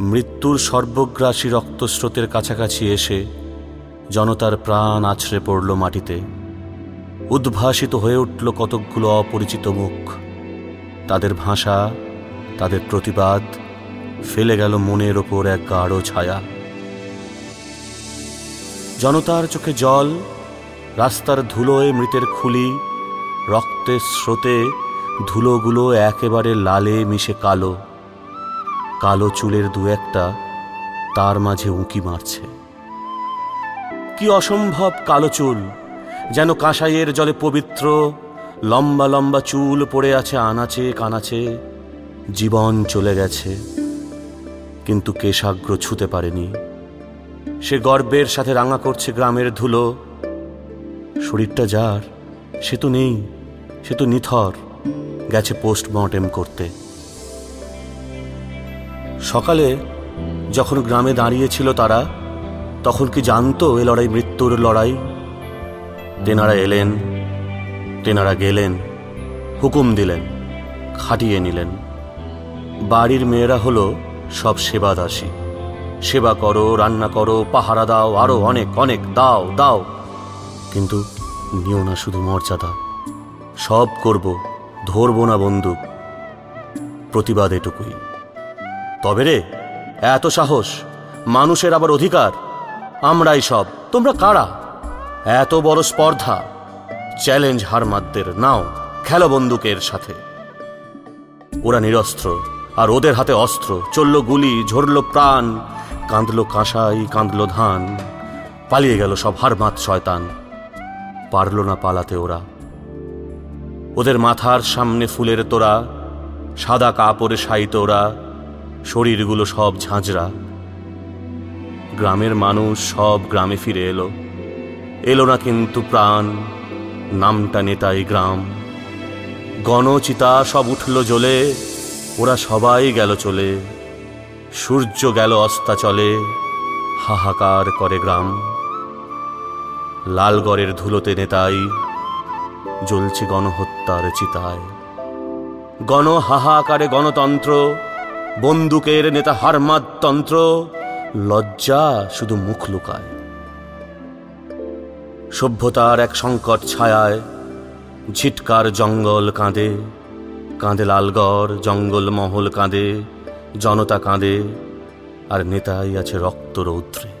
মৃত্যুর সর্বগ্রাসী রক্তস্রোতের কাছাকাছি এসে জনতার প্রাণ আছড়ে পড়ল মাটিতে। উদ্ভাসিত হয়ে উঠল কতকগুলো অপরিচিত মুখ। তাদের ভাষা, তাদের প্রতিবাদ, ফেলে গেল মনের ওপর এক গাঢ় ছায়া। জনতার চোখে জল, রাস্তার ধুলোয় মৃতের খুলি, রক্তের স্রোতে ধুলোগুলো একেবারে লালে মিশে কালো। কালো চুলের দু একটা, তার মাঝে উঁকি মারছে। কি অসম্ভব কালো চুল, যেন কাঁসাইয়ের জলে পবিত্র, লম্বা লম্বা চুল পড়ে আছে আনাচে কানাচে, জীবন চলে গেছে, কিন্তু কেশাগ্র ছুতে পারেনি। সে গর্বের সাথে রাঙা করছে গ্রামের ধুলো। শরীরটা যার, সে তো নেই, সে তো নিথর, গেছে পোস্টমর্টেম করতে। সকালে যখন গ্রামে দাঁড়িয়েছিল তারা, তখন কি জানতো এ লড়াই মৃত্যুর লড়াই? তেনারা এলেন, তেনারা গেলেন, হুকুম দিলেন, খাটিয়ে নিলেন। বাড়ির মেয়েরা হলো সব সেবাদাসী। সেবা করো, রান্না করো, পাহারা দাও, আরও অনেক অনেক, দাও দাও। কিন্তু নিও না শুধু মর্যাদা, সব করব, ধরবো না বন্দুক, প্রতিবাদ এটুকুই। তবে রে, এত সাহস, মানুষের আবার অধিকার, আমরাই সব। তোমরা কারা? এত বড় স্পর্ধা, চ্যালেঞ্জ হারমাদদের নাও, খেলো বন্দুকের সাথে। ওরা নিরস্ত্র, আর ওদের হাতে অস্ত্র। চলল গুলি, ঝরল প্রাণ, কাঁদল কাঁসাই, কাঁদলো ধান। পালিয়ে গেল সব হারমাত শয়তান। পারল না পালাতে ওরা। ওদের মাথার সামনে ফুলের তোরা সাদা কাপড়ে শায়িত ওরা। শরীরগুলো সব ঝাঁঝরা। গ্রামের মানুষ সব গ্রামে ফিরে এলো। এলো না কিন্তু প্রাণ, নামটা নেতাই গ্রাম। গণচিতা সব উঠল জ্বলে ওরা সবাই গেল চলে। সূর্য গেল অস্তা চলে হাহাকার করে গ্রাম। লালগড়ের ধুলোতে নেতাই, জ্বলছে গণহত্যার চিতায়। গণ হাহাকারে গণতন্ত্র বন্দুকের নেতা হারমাদ তন্ত্র, লজ্জা শুধু মুখ লুকায়। সভ্যতার এক সংকট ছায়ায় ঝিটকার জঙ্গল কাঁদে কাঁদে লালগড়, জঙ্গল মহল কাঁদে, জনতা কাঁদে, আর নেতাই আছে রক্ত রৌদ্রে।